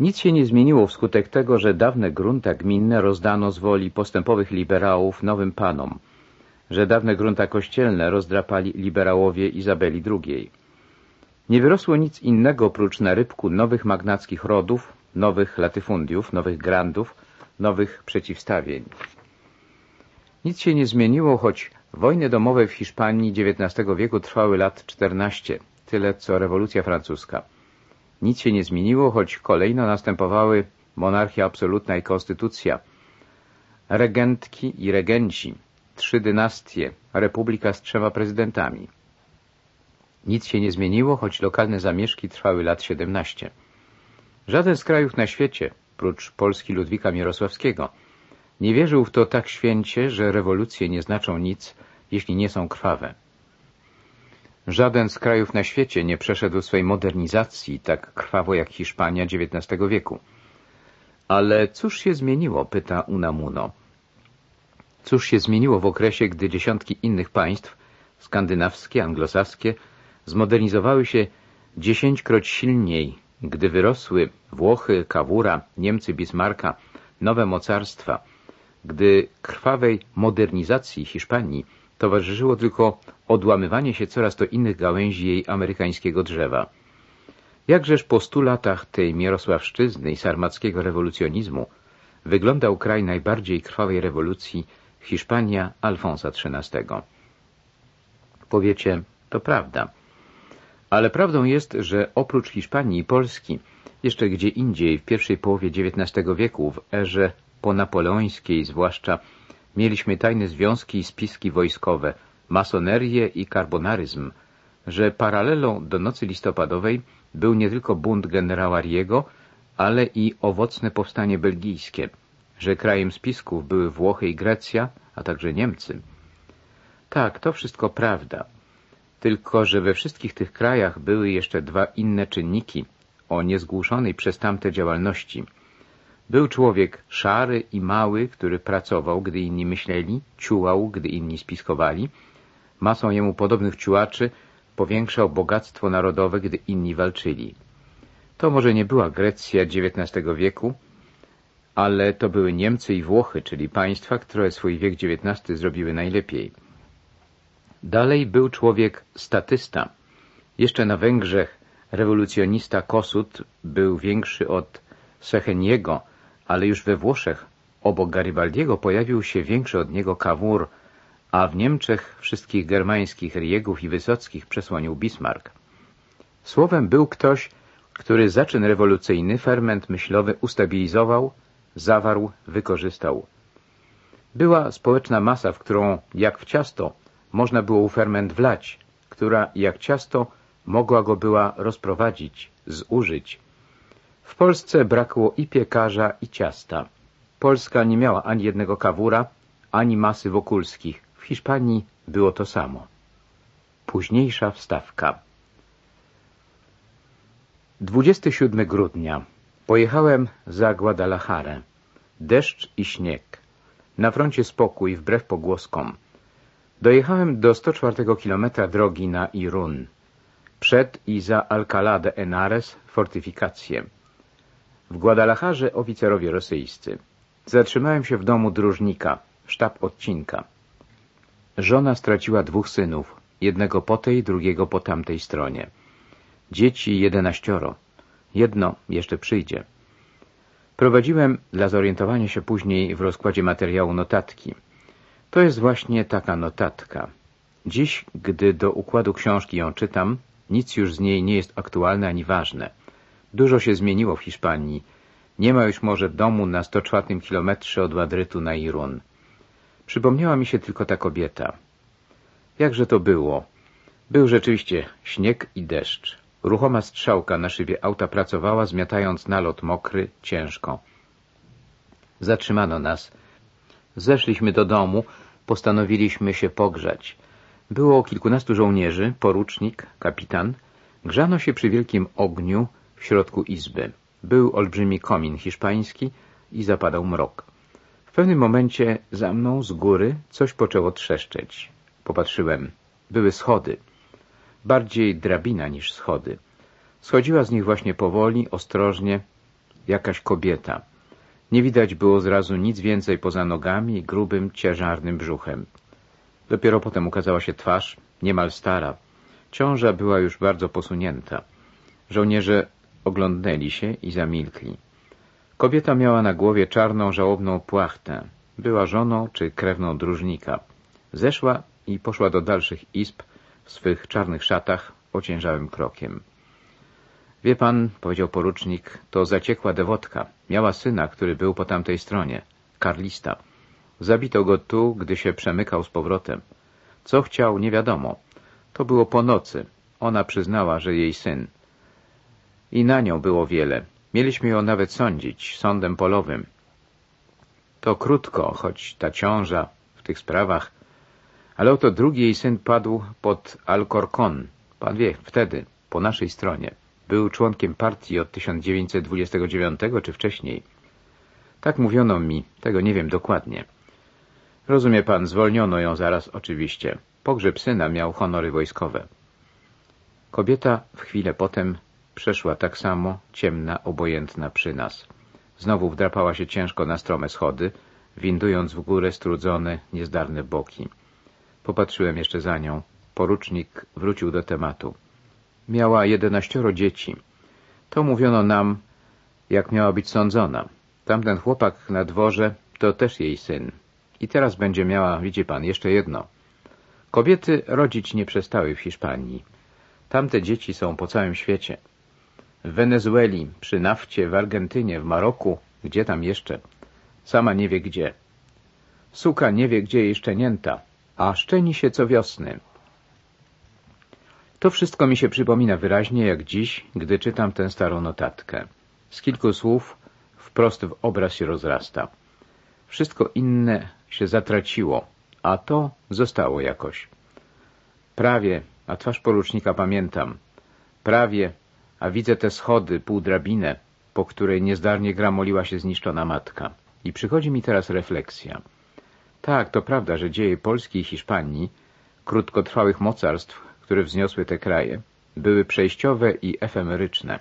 Nic się nie zmieniło wskutek tego, że dawne grunta gminne rozdano z woli postępowych liberałów nowym panom, że dawne grunta kościelne rozdrapali liberałowie Izabeli II. Nie wyrosło nic innego oprócz na rybku nowych magnackich rodów, nowych latyfundiów, nowych grandów, nowych przeciwstawień. Nic się nie zmieniło, choć wojny domowe w Hiszpanii XIX wieku trwały lat 14, tyle co rewolucja francuska. Nic się nie zmieniło, choć kolejno następowały monarchia absolutna i konstytucja, regentki i regenci, trzy dynastie, republika z trzema prezydentami. Nic się nie zmieniło, choć lokalne zamieszki trwały lat 17. Żaden z krajów na świecie, prócz Polski Ludwika Mirosławskiego, nie wierzył w to tak święcie, że rewolucje nie znaczą nic, jeśli nie są krwawe. Żaden z krajów na świecie nie przeszedł swej modernizacji tak krwawo jak Hiszpania XIX wieku. Ale cóż się zmieniło, pyta Unamuno. Cóż się zmieniło w okresie, gdy dziesiątki innych państw, skandynawskie, anglosaskie, zmodernizowały się dziesięćkroć silniej, gdy wyrosły Włochy, Kawura, Niemcy Bismarcka, nowe mocarstwa, gdy krwawej modernizacji Hiszpanii towarzyszyło tylko odłamywanie się coraz to innych gałęzi jej amerykańskiego drzewa. Jakżeż po stu latach tej Mierosławszczyzny i sarmackiego rewolucjonizmu wyglądał kraj najbardziej krwawej rewolucji Hiszpania Alfonsa XIII. Powiecie, to prawda. Ale prawdą jest, że oprócz Hiszpanii i Polski, jeszcze gdzie indziej w pierwszej połowie XIX wieku, w erze ponapoleońskiej zwłaszcza, mieliśmy tajne związki i spiski wojskowe, masonerię i karbonaryzm, że paralelą do nocy listopadowej był nie tylko bunt generała Riego, ale i owocne powstanie belgijskie, że krajem spisków były Włochy i Grecja, a także Niemcy. Tak, to wszystko prawda. Tylko, że we wszystkich tych krajach były jeszcze dwa inne czynniki o niezgłuszonej przez tamte działalności – był człowiek szary i mały, który pracował, gdy inni myśleli, ciułał, gdy inni spiskowali. Masą jemu podobnych ciułaczy powiększał bogactwo narodowe, gdy inni walczyli. To może nie była Grecja XIX wieku, ale to były Niemcy i Włochy, czyli państwa, które swój wiek XIX zrobiły najlepiej. Dalej był człowiek statysta. Jeszcze na Węgrzech rewolucjonista Kossuth był większy od Secheniego, ale już we Włoszech obok Garibaldiego pojawił się większy od niego Kawur, a w Niemczech wszystkich germańskich riegów i wysockich przesłonił Bismarck. Słowem był ktoś, który zaczyn rewolucyjny, ferment myślowy ustabilizował, zawarł, wykorzystał. Była społeczna masa, w którą, jak w ciasto, można było ferment wlać, która, jak ciasto, mogła go była rozprowadzić, zużyć, w Polsce brakło i piekarza, i ciasta. Polska nie miała ani jednego kawura, ani masy wokulskich. Hiszpanii było to samo. Późniejsza wstawka. 27 grudnia. Pojechałem za Guadalajara. Deszcz i śnieg. Na froncie spokój, wbrew pogłoskom. Dojechałem do 104 kilometra drogi na Irun. Przed i za Alcalá de Henares fortyfikacje. W Guadalajarze oficerowie rosyjscy. Zatrzymałem się w domu dróżnika, sztab odcinka. Żona straciła dwóch synów, jednego po tej, drugiego po tamtej stronie. Dzieci jedenaścioro. Jedno jeszcze przyjdzie. Prowadziłem dla zorientowania się później w rozkładzie materiału notatki. To jest właśnie taka notatka. Dziś, gdy do układu książki ją czytam, nic już z niej nie jest aktualne ani ważne. Dużo się zmieniło w Hiszpanii. Nie ma już może domu na 104 kilometrze od Madrytu na Irun. Przypomniała mi się tylko ta kobieta. Jakże to było? Był rzeczywiście śnieg i deszcz. Ruchoma strzałka na szybie auta pracowała, zmiatając nalot mokry, ciężko. Zatrzymano nas. Zeszliśmy do domu, postanowiliśmy się pogrzać. Było kilkunastu żołnierzy, porucznik, kapitan. Grzano się przy wielkim ogniu, w środku izby. Był olbrzymi komin hiszpański i zapadał mrok. Pewnym momencie za mną z góry coś poczęło trzeszczeć. Popatrzyłem. Były schody. Bardziej drabina niż schody. Schodziła z nich właśnie powoli, ostrożnie, jakaś kobieta. Nie widać było zrazu nic więcej poza nogami i grubym, ciężarnym brzuchem. Dopiero potem ukazała się twarz, niemal stara. Ciąża była już bardzo posunięta. Żołnierze oglądnęli się i zamilkli. Kobieta miała na głowie czarną, żałobną płachtę. Była żoną czy krewną dróżnika. Zeszła i poszła do dalszych izb w swych czarnych szatach ociężałym krokiem. Wie pan, powiedział porucznik, to zaciekła dewotka. Miała syna, który był po tamtej stronie. Karlista. Zabito go tu, gdy się przemykał z powrotem. Co chciał, nie wiadomo. To było po nocy. Ona przyznała, że jej syn. I na nią było wiele. Mieliśmy ją nawet sądzić, sądem polowym. To krótko, choć ta ciąża w tych sprawach. Ale oto drugi jej syn padł pod Alcorcon. Pan wie, wtedy, po naszej stronie. Był członkiem partii od 1929 czy wcześniej. Tak mówiono mi, tego nie wiem dokładnie. Rozumie pan, zwolniono ją zaraz oczywiście. Pogrzeb syna miał honory wojskowe. Kobieta w chwilę potem przeszła tak samo, ciemna, obojętna przy nas. Znowu wdrapała się ciężko na strome schody, windując w górę strudzone, niezdarne boki. Popatrzyłem jeszcze za nią. Porucznik wrócił do tematu. Miała jedenaścioro dzieci. To mówiono nam, jak miała być sądzona. Tamten chłopak na dworze to też jej syn. I teraz będzie miała, widzi pan, jeszcze jedno. Kobiety rodzić nie przestały w Hiszpanii. Tamte dzieci są po całym świecie. W Wenezueli, przy nafcie, w Argentynie, w Maroku, gdzie tam jeszcze. Sama nie wie gdzie. Suka nie wie, gdzie jej szczenięta, a szczeni się co wiosny. To wszystko mi się przypomina wyraźnie jak dziś, gdy czytam tę starą notatkę. Z kilku słów wprost w obraz się rozrasta. Wszystko inne się zatraciło, a to zostało jakoś. Prawie, a twarz porucznika pamiętam. Prawie, a widzę te schody, pół drabinę, po której niezdarnie gramoliła się zniszczona matka. I przychodzi mi teraz refleksja. Tak, to prawda, że dzieje Polski i Hiszpanii, krótkotrwałych mocarstw, które wzniosły te kraje, były przejściowe i efemeryczne.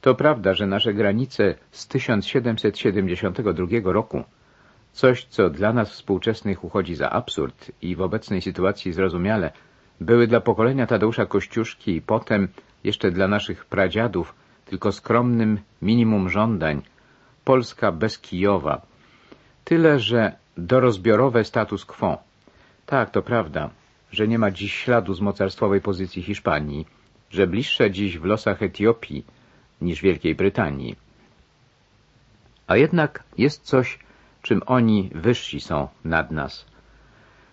To prawda, że nasze granice z 1772 roku, coś co dla nas współczesnych uchodzi za absurd i w obecnej sytuacji zrozumiale, były dla pokolenia Tadeusza Kościuszki i potem jeszcze dla naszych pradziadów tylko skromnym minimum żądań, Polska bez Kijowa. Tyle, że dorozbiorowe status quo. Tak, to prawda, że nie ma dziś śladu z mocarstwowej pozycji Hiszpanii, że bliższe dziś w losach Etiopii niż Wielkiej Brytanii. A jednak jest coś, czym oni wyżsi są nad nas.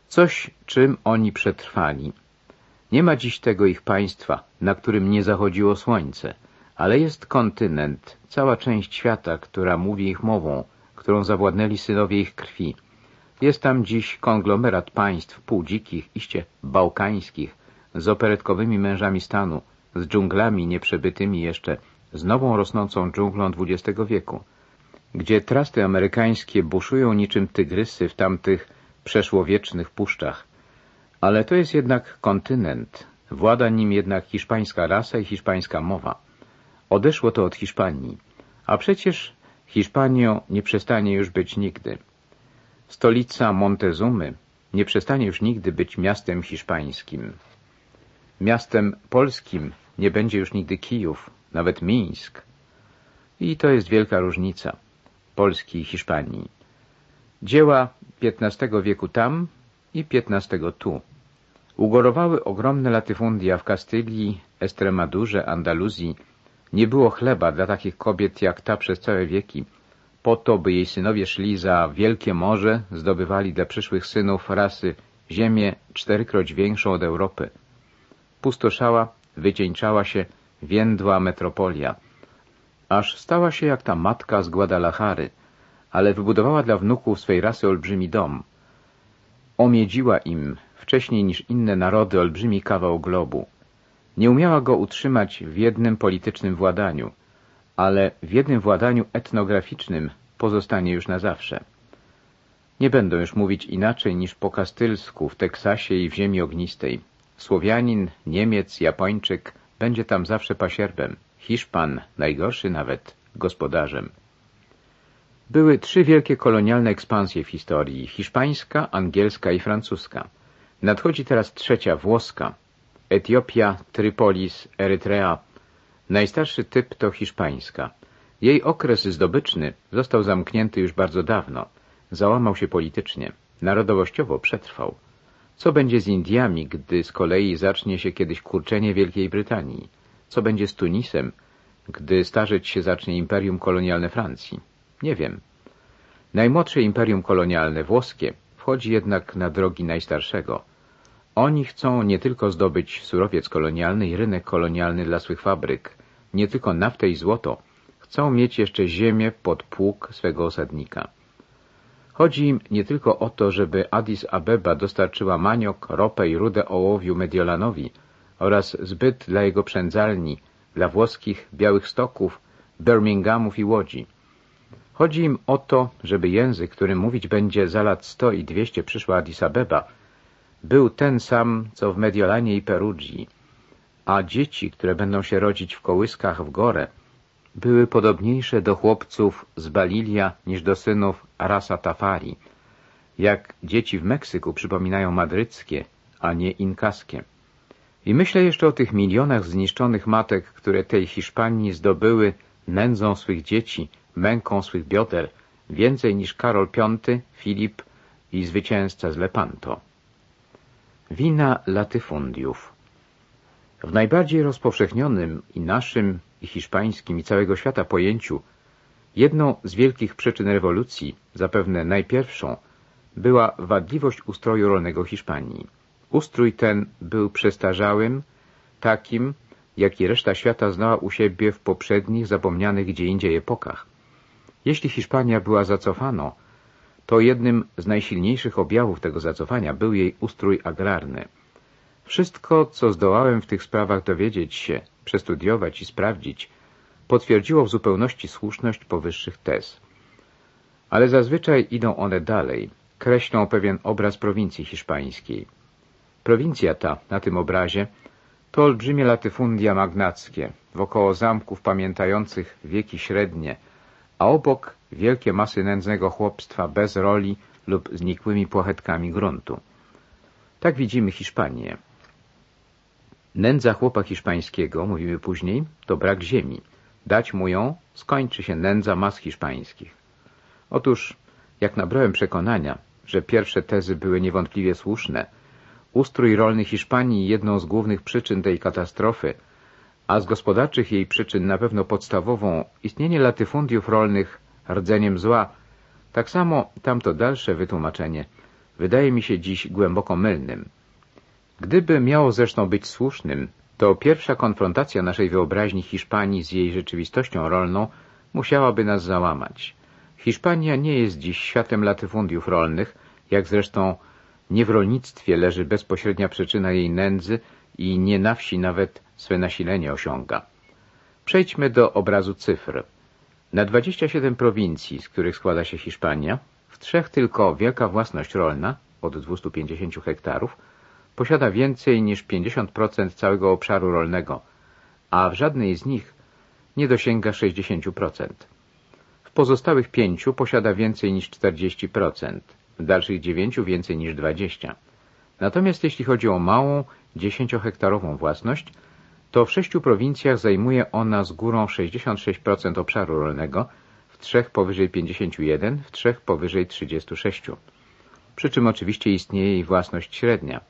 Coś, czym oni przetrwali. Nie ma dziś tego ich państwa, na którym nie zachodziło słońce, ale jest kontynent, cała część świata, która mówi ich mową, którą zawładnęli synowie ich krwi. Jest tam dziś konglomerat państw półdzikich, iście bałkańskich, z operetkowymi mężami stanu, z dżunglami nieprzebytymi jeszcze, z nową rosnącą dżunglą XX wieku, gdzie trasty amerykańskie buszują niczym tygrysy w tamtych przeszłowiecznych puszczach. Ale to jest jednak kontynent, włada nim jednak hiszpańska rasa i hiszpańska mowa. Odeszło to od Hiszpanii, a przecież Hiszpanią nie przestanie już być nigdy. Stolica Montezumy nie przestanie już nigdy być miastem hiszpańskim. Miastem polskim nie będzie już nigdy Kijów, nawet Mińsk. I to jest wielka różnica Polski i Hiszpanii. Dzieła XV wieku tam i XV tu. Ugorowały ogromne latyfundia w Kastylii, Estremadurze, Andaluzji. Nie było chleba dla takich kobiet jak ta przez całe wieki, po to, by jej synowie szli za wielkie morze, zdobywali dla przyszłych synów rasy ziemię czterykroć większą od Europy. Pustoszała, wycieńczała się, więdła metropolia, aż stała się jak ta matka z Guadalajary, ale wybudowała dla wnuków swej rasy olbrzymi dom. Omiedziła im, wcześniej niż inne narody, olbrzymi kawał globu. Nie umiała go utrzymać w jednym politycznym władaniu – ale w jednym władaniu etnograficznym pozostanie już na zawsze. Nie będą już mówić inaczej niż po kastylsku w Teksasie i w ziemi ognistej. Słowianin, Niemiec, Japończyk będzie tam zawsze pasierbem. Hiszpan, najgorszy nawet, gospodarzem. Były trzy wielkie kolonialne ekspansje w historii, hiszpańska, angielska i francuska. Nadchodzi teraz trzecia, włoska. Etiopia, Trypolis, Erytrea. Najstarszy typ to hiszpańska. Jej okres zdobyczny został zamknięty już bardzo dawno. Załamał się politycznie. Narodowościowo przetrwał. Co będzie z Indiami, gdy z kolei zacznie się kiedyś kurczenie Wielkiej Brytanii? Co będzie z Tunisem, gdy starzeć się zacznie imperium kolonialne Francji? Nie wiem. Najmłodsze imperium kolonialne, włoskie, wchodzi jednak na drogi najstarszego. Oni chcą nie tylko zdobyć surowiec kolonialny i rynek kolonialny dla swych fabryk, nie tylko naftę i złoto, chcą mieć jeszcze ziemię pod pług swego osadnika. Chodzi im nie tylko o to, żeby Addis Abeba dostarczyła maniok, ropę i rudę ołowiu Mediolanowi oraz zbyt dla jego przędzalni, dla włoskich Białych Stoków, Birminghamów i Łodzi. Chodzi im o to, żeby język, którym mówić będzie za lat sto i dwieście przyszła Addis Abeba, był ten sam, co w Mediolanie i Perugii, a dzieci, które będą się rodzić w kołyskach w górę, były podobniejsze do chłopców z Balilia niż do synów Arasa Tafari, jak dzieci w Meksyku przypominają madryckie, a nie inkaskie. I myślę jeszcze o tych milionach zniszczonych matek, które tej Hiszpanii zdobyły nędzą swych dzieci, męką swych bioder, więcej niż Karol V, Filip i zwycięzca z Lepanto. Wina latyfundiów W najbardziej rozpowszechnionym i naszym, i hiszpańskim, i całego świata pojęciu jedną z wielkich przyczyn rewolucji, zapewne najpierwszą, była wadliwość ustroju rolnego Hiszpanii. Ustrój ten był przestarzałym, takim, jaki reszta świata znała u siebie w poprzednich, zapomnianych gdzie indziej epokach. Jeśli Hiszpania była zacofano, to jednym z najsilniejszych objawów tego zacofania był jej ustrój agrarny. Wszystko, co zdołałem w tych sprawach dowiedzieć się, przestudiować i sprawdzić, potwierdziło w zupełności słuszność powyższych tez. Ale zazwyczaj idą one dalej, kreślą pewien obraz prowincji hiszpańskiej. Prowincja ta, na tym obrazie, to olbrzymie latyfundia magnackie, wokoło zamków pamiętających wieki średnie, a obok wielkie masy nędznego chłopstwa bez roli lub znikłymi płachetkami gruntu. Tak widzimy Hiszpanię. Nędza chłopa hiszpańskiego, mówimy później, to brak ziemi. Dać mu ją, skończy się nędza mas hiszpańskich. Otóż, jak nabrałem przekonania, że pierwsze tezy były niewątpliwie słuszne, ustrój rolny Hiszpanii jedną z głównych przyczyn tej katastrofy, a z gospodarczych jej przyczyn na pewno podstawową istnienie latyfundiów rolnych rdzeniem zła, tak samo tamto dalsze wytłumaczenie wydaje mi się dziś głęboko mylnym. Gdyby miało zresztą być słusznym, to pierwsza konfrontacja naszej wyobraźni Hiszpanii z jej rzeczywistością rolną musiałaby nas załamać. Hiszpania nie jest dziś światem latyfundiów rolnych, jak zresztą nie w rolnictwie leży bezpośrednia przyczyna jej nędzy i nie na wsi nawet swe nasilenie osiąga. Przejdźmy do obrazu cyfr. Na 27 prowincji, z których składa się Hiszpania, w trzech tylko wielka własność rolna, od 250 hektarów, posiada więcej niż 50% całego obszaru rolnego, a w żadnej z nich nie dosięga 60%. W pozostałych pięciu posiada więcej niż 40%, w dalszych dziewięciu więcej niż 20%. Natomiast jeśli chodzi o małą, 10-hektarową własność, to w sześciu prowincjach zajmuje ona z górą 66% obszaru rolnego, w trzech powyżej 51, w trzech powyżej 36. Przy czym oczywiście istnieje jej własność średnia.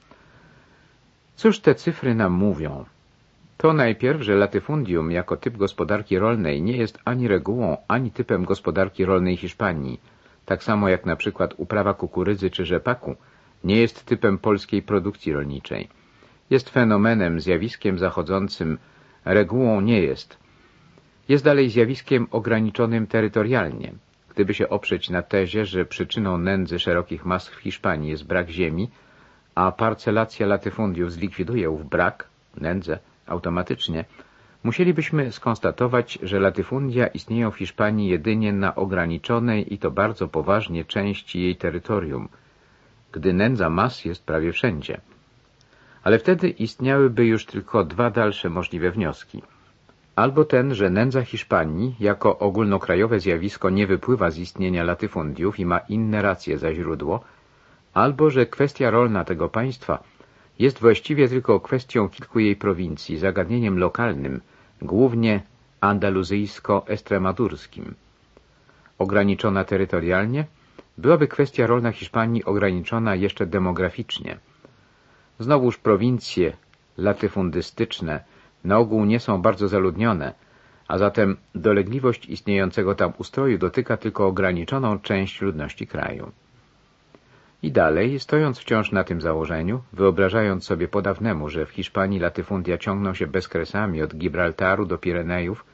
Cóż te cyfry nam mówią? To najpierw, że latyfundium jako typ gospodarki rolnej nie jest ani regułą, ani typem gospodarki rolnej Hiszpanii, tak samo jak na przykład uprawa kukurydzy czy rzepaku nie jest typem polskiej produkcji rolniczej jest fenomenem, zjawiskiem zachodzącym, regułą nie jest. Jest dalej zjawiskiem ograniczonym terytorialnie. Gdyby się oprzeć na tezie, że przyczyną nędzy szerokich mas w Hiszpanii jest brak ziemi, a parcelacja latyfundiów zlikwiduje ów brak, nędzę, automatycznie, musielibyśmy skonstatować, że latyfundia istnieją w Hiszpanii jedynie na ograniczonej i to bardzo poważnie części jej terytorium, gdy nędza mas jest prawie wszędzie ale wtedy istniałyby już tylko dwa dalsze możliwe wnioski. albo ten, że nędza Hiszpanii jako ogólnokrajowe zjawisko nie wypływa z istnienia latyfundiów i ma inne racje za źródło, albo że kwestia rolna tego państwa jest właściwie tylko kwestią kilku jej prowincji, zagadnieniem lokalnym, głównie andaluzyjsko-estremadurskim. Ograniczona terytorialnie, byłaby kwestia rolna Hiszpanii ograniczona jeszcze demograficznie. Znowuż prowincje latyfundystyczne na ogół nie są bardzo zaludnione, a zatem dolegliwość istniejącego tam ustroju dotyka tylko ograniczoną część ludności kraju. I dalej, stojąc wciąż na tym założeniu, wyobrażając sobie podawnemu, że w Hiszpanii latyfundia ciągną się bezkresami od Gibraltaru do Pirenejów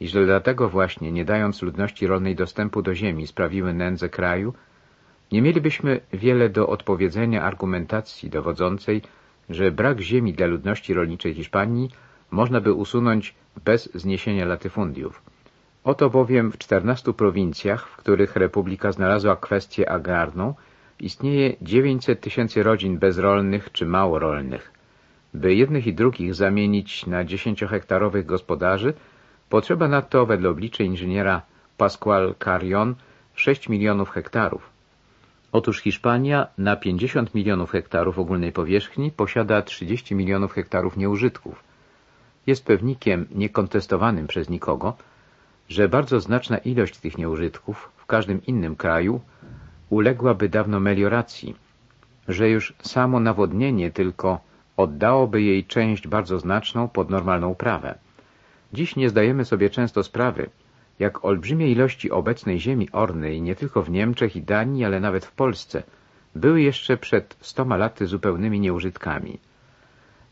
i że dlatego właśnie, nie dając ludności rolnej dostępu do ziemi, sprawiły nędzę kraju, nie mielibyśmy wiele do odpowiedzenia argumentacji dowodzącej, że brak ziemi dla ludności rolniczej Hiszpanii można by usunąć bez zniesienia latyfundiów. Oto bowiem w czternastu prowincjach, w których Republika znalazła kwestię agrarną, istnieje 900 tysięcy rodzin bezrolnych czy małorolnych. By jednych i drugich zamienić na dziesięciohektarowych gospodarzy, potrzeba nadto wedle obliczeń inżyniera Pascual Carion 6 milionów hektarów. Otóż Hiszpania na 50 milionów hektarów ogólnej powierzchni posiada 30 milionów hektarów nieużytków. Jest pewnikiem niekontestowanym przez nikogo, że bardzo znaczna ilość tych nieużytków w każdym innym kraju uległaby dawno melioracji, że już samo nawodnienie tylko oddałoby jej część bardzo znaczną pod normalną uprawę. Dziś nie zdajemy sobie często sprawy, jak olbrzymie ilości obecnej ziemi ornej nie tylko w Niemczech i Danii, ale nawet w Polsce były jeszcze przed stoma laty zupełnymi nieużytkami.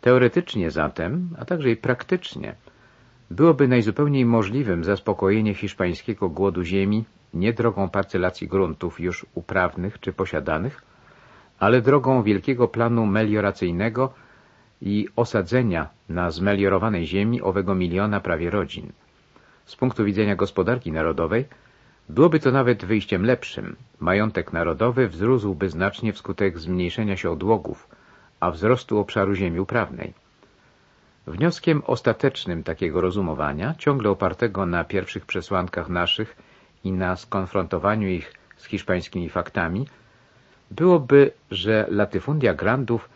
Teoretycznie zatem, a także i praktycznie, byłoby najzupełniej możliwym zaspokojenie hiszpańskiego głodu ziemi nie drogą parcelacji gruntów już uprawnych czy posiadanych, ale drogą wielkiego planu melioracyjnego i osadzenia na zmeliorowanej ziemi owego miliona prawie rodzin. Z punktu widzenia gospodarki narodowej byłoby to nawet wyjściem lepszym. Majątek narodowy wzrósłby znacznie wskutek zmniejszenia się odłogów, a wzrostu obszaru ziemi uprawnej. Wnioskiem ostatecznym takiego rozumowania, ciągle opartego na pierwszych przesłankach naszych i na skonfrontowaniu ich z hiszpańskimi faktami, byłoby, że latyfundia grandów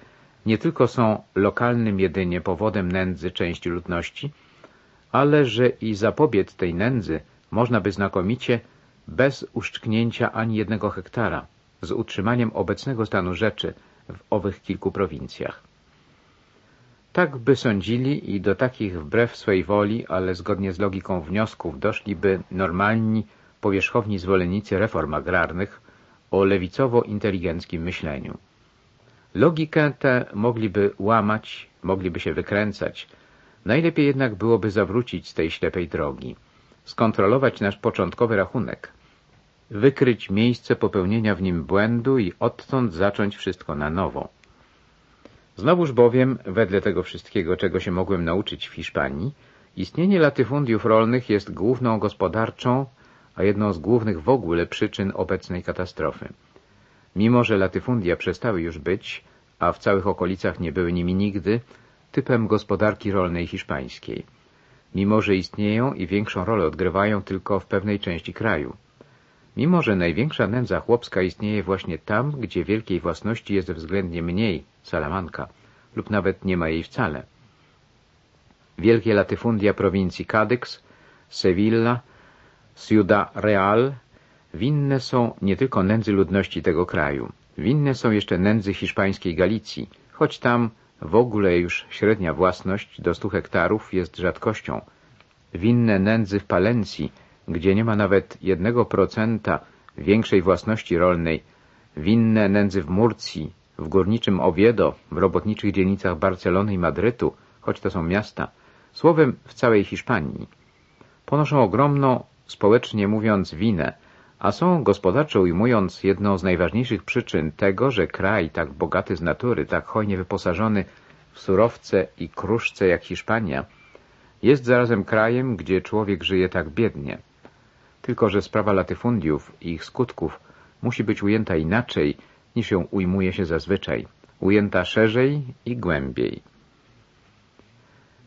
nie tylko są lokalnym jedynie powodem nędzy części ludności, ale że i zapobiec tej nędzy można by znakomicie bez uszczknięcia ani jednego hektara, z utrzymaniem obecnego stanu rzeczy w owych kilku prowincjach. Tak by sądzili i do takich wbrew swej woli, ale zgodnie z logiką wniosków doszliby normalni, powierzchowni zwolennicy reform agrarnych o lewicowo-inteligenckim myśleniu. Logikę tę mogliby łamać, mogliby się wykręcać, Najlepiej jednak byłoby zawrócić z tej ślepej drogi, skontrolować nasz początkowy rachunek, wykryć miejsce popełnienia w nim błędu i odtąd zacząć wszystko na nowo. Znowuż bowiem, wedle tego wszystkiego, czego się mogłem nauczyć w Hiszpanii, istnienie latyfundiów rolnych jest główną gospodarczą, a jedną z głównych w ogóle przyczyn obecnej katastrofy. Mimo, że latyfundia przestały już być, a w całych okolicach nie były nimi nigdy, typem gospodarki rolnej hiszpańskiej, mimo że istnieją i większą rolę odgrywają tylko w pewnej części kraju. Mimo, że największa nędza chłopska istnieje właśnie tam, gdzie wielkiej własności jest względnie mniej, Salamanca, lub nawet nie ma jej wcale. Wielkie latyfundia prowincji Cadix, Sevilla, Ciudad Real winne są nie tylko nędzy ludności tego kraju, winne są jeszcze nędzy hiszpańskiej Galicji, choć tam w ogóle już średnia własność do stu hektarów jest rzadkością. Winne nędzy w Palencji, gdzie nie ma nawet jednego procenta większej własności rolnej, winne nędzy w Murcji, w górniczym Oviedo, w robotniczych dzielnicach Barcelony i Madrytu, choć to są miasta, słowem w całej Hiszpanii. Ponoszą ogromną, społecznie mówiąc, winę, a są, gospodarczo ujmując, jedną z najważniejszych przyczyn tego, że kraj tak bogaty z natury, tak hojnie wyposażony w surowce i kruszce jak Hiszpania, jest zarazem krajem, gdzie człowiek żyje tak biednie. Tylko, że sprawa latyfundiów i ich skutków musi być ujęta inaczej, niż ją ujmuje się zazwyczaj, ujęta szerzej i głębiej.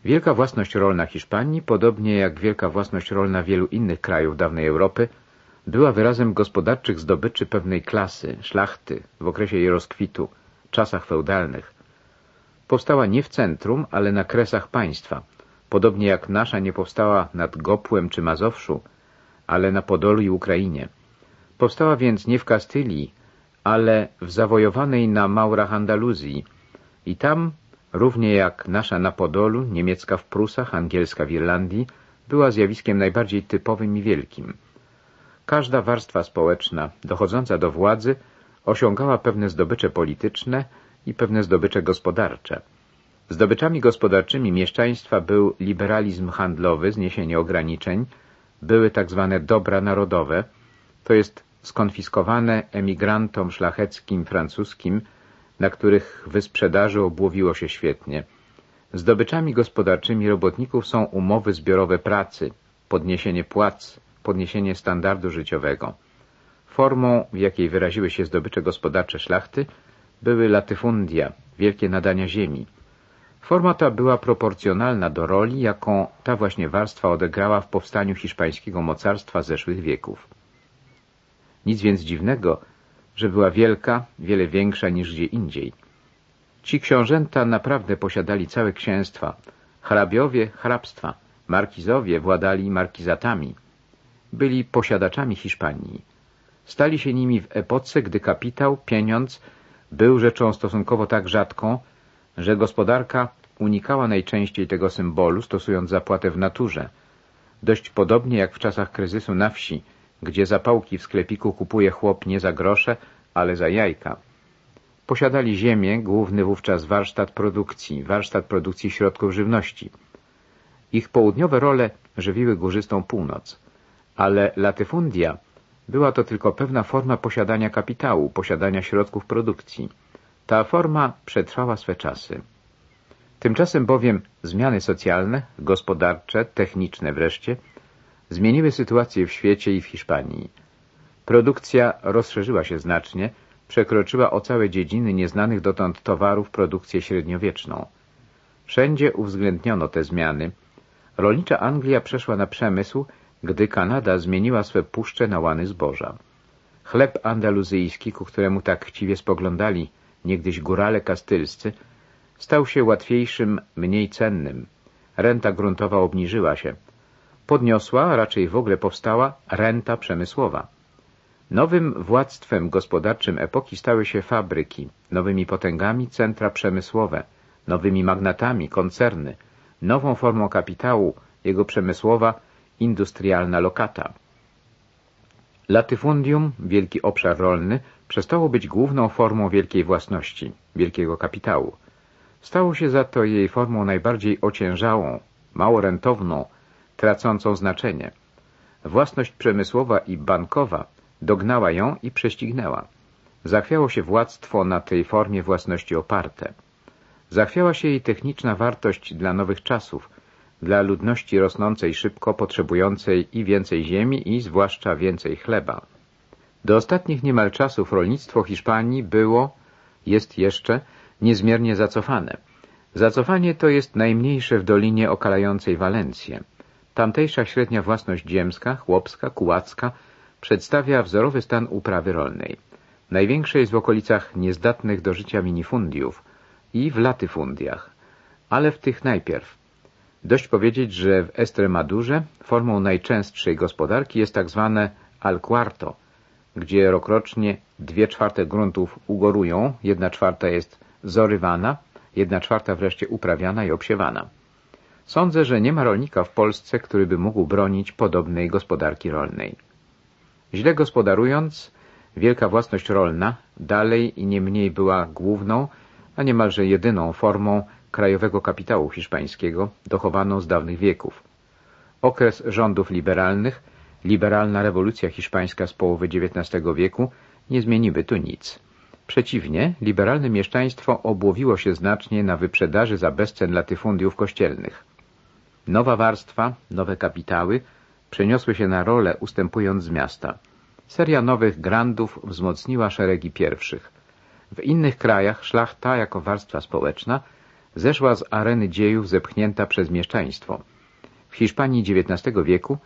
Wielka własność rolna Hiszpanii, podobnie jak wielka własność rolna wielu innych krajów dawnej Europy, była wyrazem gospodarczych zdobyczy pewnej klasy, szlachty, w okresie jej rozkwitu, czasach feudalnych. Powstała nie w centrum, ale na kresach państwa, podobnie jak nasza nie powstała nad Gopłem czy Mazowszu, ale na Podolu i Ukrainie. Powstała więc nie w Kastylii, ale w zawojowanej na Maurach Andaluzji i tam, równie jak nasza na Podolu, niemiecka w Prusach, angielska w Irlandii, była zjawiskiem najbardziej typowym i wielkim. Każda warstwa społeczna dochodząca do władzy osiągała pewne zdobycze polityczne i pewne zdobycze gospodarcze. Zdobyczami gospodarczymi mieszczaństwa był liberalizm handlowy, zniesienie ograniczeń, były tak zwane dobra narodowe, to jest skonfiskowane emigrantom szlacheckim francuskim, na których wysprzedaży obłowiło się świetnie. Zdobyczami gospodarczymi robotników są umowy zbiorowe pracy, podniesienie płac, podniesienie standardu życiowego. Formą, w jakiej wyraziły się zdobycze gospodarcze szlachty, były latyfundia, wielkie nadania ziemi. Forma ta była proporcjonalna do roli, jaką ta właśnie warstwa odegrała w powstaniu hiszpańskiego mocarstwa zeszłych wieków. Nic więc dziwnego, że była wielka, wiele większa niż gdzie indziej. Ci książęta naprawdę posiadali całe księstwa, hrabiowie hrabstwa, markizowie władali markizatami. Byli posiadaczami Hiszpanii. Stali się nimi w epoce, gdy kapitał, pieniądz był rzeczą stosunkowo tak rzadką, że gospodarka unikała najczęściej tego symbolu, stosując zapłatę w naturze. Dość podobnie jak w czasach kryzysu na wsi, gdzie zapałki w sklepiku kupuje chłop nie za grosze, ale za jajka. Posiadali ziemię, główny wówczas warsztat produkcji, warsztat produkcji środków żywności. Ich południowe role żywiły górzystą północ, ale latyfundia była to tylko pewna forma posiadania kapitału, posiadania środków produkcji. Ta forma przetrwała swe czasy. Tymczasem bowiem zmiany socjalne, gospodarcze, techniczne wreszcie zmieniły sytuację w świecie i w Hiszpanii. Produkcja rozszerzyła się znacznie, przekroczyła o całe dziedziny nieznanych dotąd towarów produkcję średniowieczną. Wszędzie uwzględniono te zmiany. Rolnicza Anglia przeszła na przemysł, gdy Kanada zmieniła swe puszcze na łany zboża. Chleb andaluzyjski, ku któremu tak chciwie spoglądali niegdyś górale kastylscy, stał się łatwiejszym, mniej cennym. Renta gruntowa obniżyła się. Podniosła, a raczej w ogóle powstała, renta przemysłowa. Nowym władztwem gospodarczym epoki stały się fabryki, nowymi potęgami centra przemysłowe, nowymi magnatami koncerny, nową formą kapitału, jego przemysłowa, industrialna lokata. Latyfundium, wielki obszar rolny, przestało być główną formą wielkiej własności, wielkiego kapitału. Stało się za to jej formą najbardziej ociężałą, mało rentowną, tracącą znaczenie. Własność przemysłowa i bankowa dognała ją i prześcignęła. Zachwiało się władztwo na tej formie własności oparte. Zachwiała się jej techniczna wartość dla nowych czasów, dla ludności rosnącej szybko, potrzebującej i więcej ziemi, i zwłaszcza więcej chleba. Do ostatnich niemal czasów rolnictwo Hiszpanii było, jest jeszcze, niezmiernie zacofane. Zacofanie to jest najmniejsze w dolinie okalającej Walencję. Tamtejsza średnia własność ziemska, chłopska, kułacka przedstawia wzorowy stan uprawy rolnej. Największe jest w okolicach niezdatnych do życia minifundiów i w latyfundiach, ale w tych najpierw. Dość powiedzieć, że w Estremadurze formą najczęstszej gospodarki jest tak zwane al cuarto, gdzie rokrocznie dwie czwarte gruntów ugorują, jedna czwarta jest zorywana, jedna czwarta wreszcie uprawiana i obsiewana. Sądzę, że nie ma rolnika w Polsce, który by mógł bronić podobnej gospodarki rolnej. Źle gospodarując, wielka własność rolna dalej i nie mniej była główną, a niemalże jedyną formą krajowego kapitału hiszpańskiego, dochowaną z dawnych wieków. Okres rządów liberalnych, liberalna rewolucja hiszpańska z połowy XIX wieku nie zmieniły tu nic. Przeciwnie, liberalne mieszczaństwo obłowiło się znacznie na wyprzedaży za bezcen latyfundiów kościelnych. Nowa warstwa, nowe kapitały przeniosły się na rolę, ustępując z miasta. Seria nowych grandów wzmocniła szeregi pierwszych. W innych krajach szlachta jako warstwa społeczna zeszła z areny dziejów zepchnięta przez mieszczaństwo. W Hiszpanii XIX wieku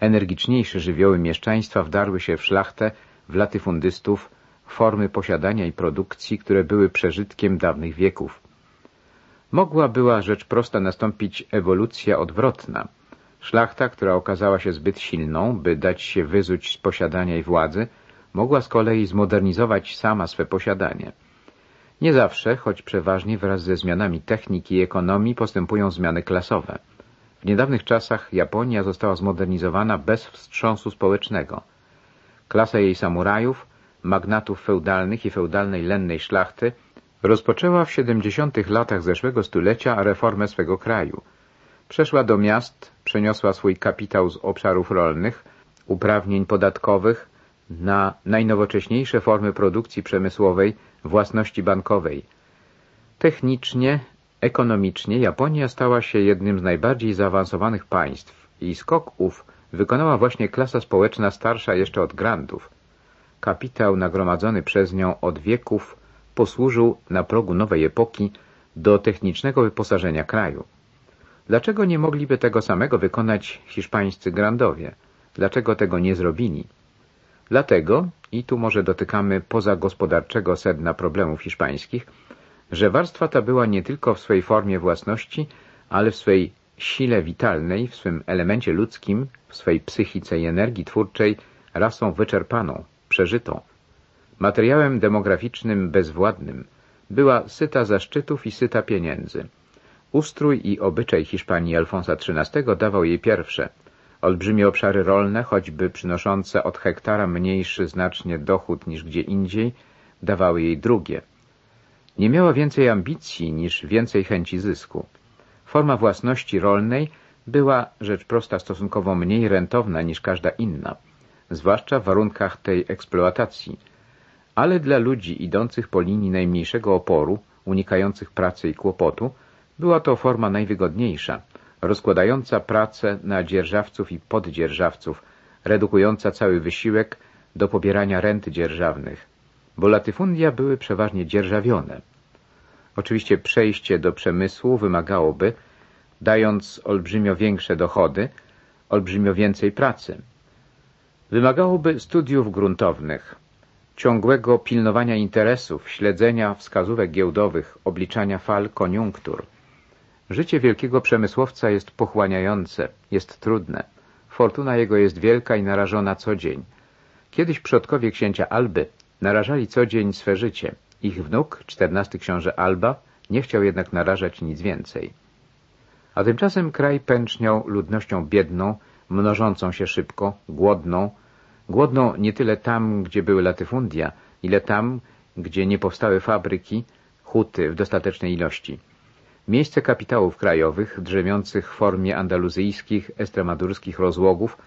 energiczniejsze żywioły mieszczaństwa wdarły się w szlachtę, w latyfundystów, formy posiadania i produkcji, które były przeżytkiem dawnych wieków. Mogła była rzecz prosta nastąpić ewolucja odwrotna. Szlachta, która okazała się zbyt silną, by dać się wyzuć z posiadania i władzy, mogła z kolei zmodernizować sama swe posiadanie. Nie zawsze, choć przeważnie wraz ze zmianami techniki i ekonomii postępują zmiany klasowe. W niedawnych czasach Japonia została zmodernizowana bez wstrząsu społecznego. Klasa jej samurajów, magnatów feudalnych i feudalnej lennej szlachty rozpoczęła w 70. latach zeszłego stulecia reformę swego kraju. Przeszła do miast, przeniosła swój kapitał z obszarów rolnych, uprawnień podatkowych na najnowocześniejsze formy produkcji przemysłowej, własności bankowej. Technicznie, ekonomicznie Japonia stała się jednym z najbardziej zaawansowanych państw i skok ów wykonała właśnie klasa społeczna starsza jeszcze od grandów. Kapitał nagromadzony przez nią od wieków posłużył na progu nowej epoki do technicznego wyposażenia kraju. Dlaczego nie mogliby tego samego wykonać hiszpańscy grandowie? Dlaczego tego nie zrobili? Dlatego, i tu może dotykamy pozagospodarczego sedna problemów hiszpańskich, że warstwa ta była nie tylko w swej formie własności, ale w swej sile witalnej, w swym elemencie ludzkim, w swej psychice i energii twórczej rasą wyczerpaną, przeżytą. Materiałem demograficznym bezwładnym była syta zaszczytów i syta pieniędzy. Ustrój i obyczaj Hiszpanii Alfonsa XIII dawał jej pierwsze. Olbrzymie obszary rolne, choćby przynoszące od hektara mniejszy znacznie dochód niż gdzie indziej, dawały jej drugie. Nie miała więcej ambicji niż więcej chęci zysku. Forma własności rolnej była, rzecz prosta, stosunkowo mniej rentowna niż każda inna, zwłaszcza w warunkach tej eksploatacji. Ale dla ludzi idących po linii najmniejszego oporu, unikających pracy i kłopotu, była to forma najwygodniejsza, rozkładająca pracę na dzierżawców i poddzierżawców, redukująca cały wysiłek do pobierania rent dzierżawnych, bo latyfundia były przeważnie dzierżawione. Oczywiście przejście do przemysłu wymagałoby, dając olbrzymio większe dochody, olbrzymio więcej pracy. Wymagałoby studiów gruntownych, ciągłego pilnowania interesów, śledzenia wskazówek giełdowych, obliczania fal koniunktur. Życie wielkiego przemysłowca jest pochłaniające, jest trudne. Fortuna jego jest wielka i narażona co dzień. Kiedyś przodkowie księcia Alby narażali co dzień swe życie. Ich wnuk, czternasty książę Alba, nie chciał jednak narażać nic więcej. A tymczasem kraj pęczniał ludnością biedną, mnożącą się szybko, głodną, głodną nie tyle tam, gdzie były latyfundia, ile tam, gdzie nie powstały fabryki, huty w dostatecznej ilości. Miejsce kapitałów krajowych, drzemiących w formie andaluzyjskich, estremadurskich rozłogów,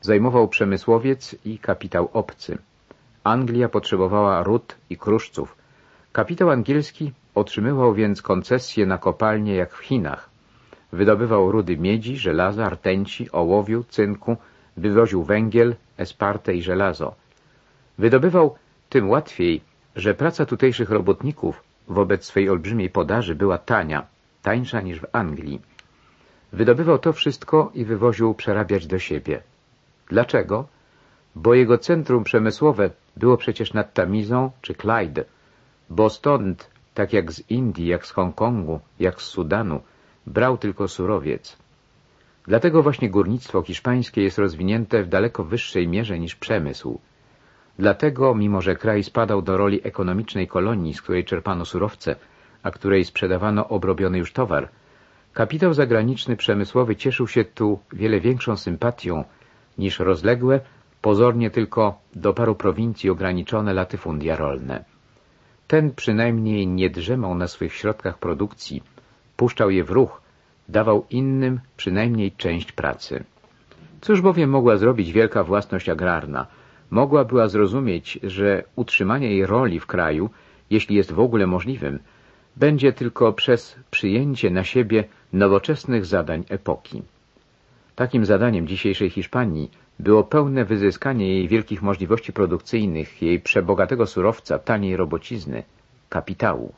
zajmował przemysłowiec i kapitał obcy. Anglia potrzebowała ród i kruszców. Kapitał angielski otrzymywał więc koncesje na kopalnie jak w Chinach. Wydobywał rudy miedzi, żelaza, rtęci, ołowiu, cynku, wywoził węgiel, espartę i żelazo. Wydobywał tym łatwiej, że praca tutejszych robotników wobec swej olbrzymiej podaży była tania, tańsza niż w Anglii. Wydobywał to wszystko i wywoził przerabiać do siebie. Dlaczego? Bo jego centrum przemysłowe było przecież nad Tamizą czy Clyde, bo stąd, tak jak z Indii, jak z Hongkongu, jak z Sudanu, brał tylko surowiec. Dlatego właśnie górnictwo hiszpańskie jest rozwinięte w daleko wyższej mierze niż przemysł. Dlatego, mimo że kraj spadał do roli ekonomicznej kolonii, z której czerpano surowce, a której sprzedawano obrobiony już towar, kapitał zagraniczny przemysłowy cieszył się tu wiele większą sympatią niż rozległe, pozornie tylko do paru prowincji ograniczone latyfundia rolne. Ten przynajmniej nie drzemał na swych środkach produkcji, puszczał je w ruch, dawał innym przynajmniej część pracy. Cóż bowiem mogła zrobić wielka własność agrarna? Mogła była zrozumieć, że utrzymanie jej roli w kraju, jeśli jest w ogóle możliwym, będzie tylko przez przyjęcie na siebie nowoczesnych zadań epoki. Takim zadaniem dzisiejszej Hiszpanii było pełne wyzyskanie jej wielkich możliwości produkcyjnych, jej przebogatego surowca, taniej robocizny, kapitału.